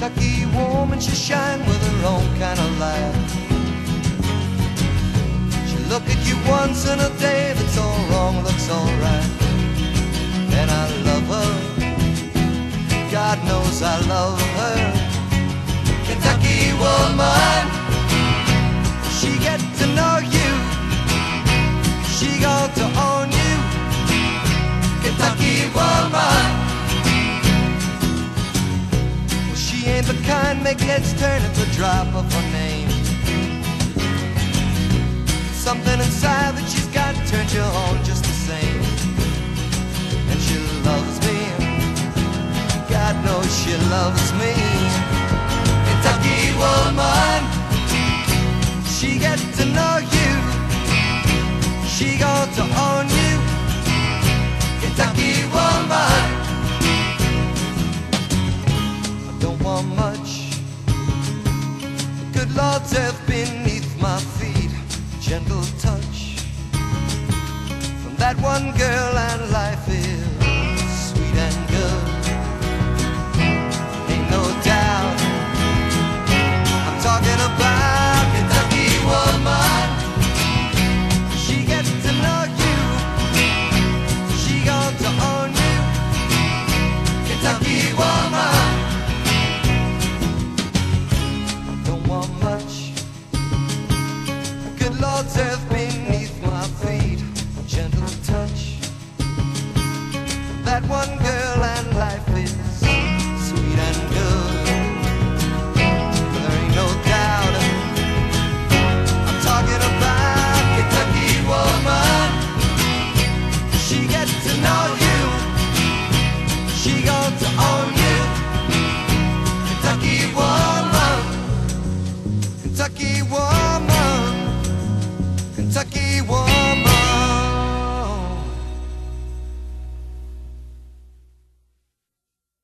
warm woman, she shine with her own kind of light. She look at you once in a day that's all wrong, looks all right. And I love her. God knows I love her. Kentucky woman. The kind make heads turn at the drop of her name. Something inside that she's got turns you on just the same. And she loves me. God knows she loves me. Good Lord's earth beneath my feet. Gentle touch from that one girl, and